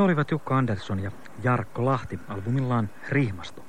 He olivat Jukka Andersson ja Jarkko Lahti albumillaan Rihmasto.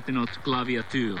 varten åt klaviatur.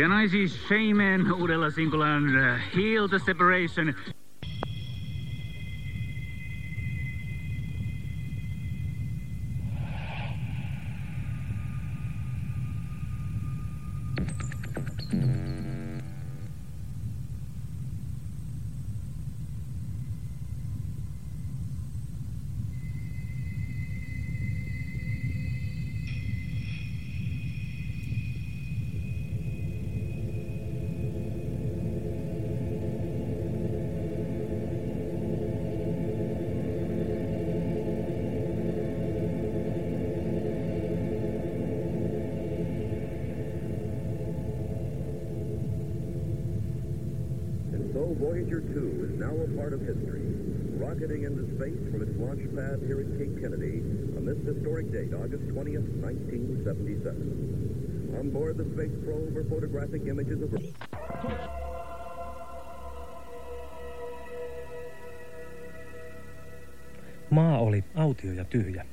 And I see uudella singullaan uh, Heal the Separation. Voyager 2 is now a part of history, rocketing into space from its launch pad here at Cape Kennedy on this historic date, August 20th, 1977. On board the space probe are photographic images of. Maa oli autio ja tyhjä.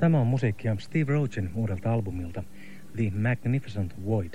Tämä on musiikkia Steve Rogen uudelta albumilta The Magnificent Void.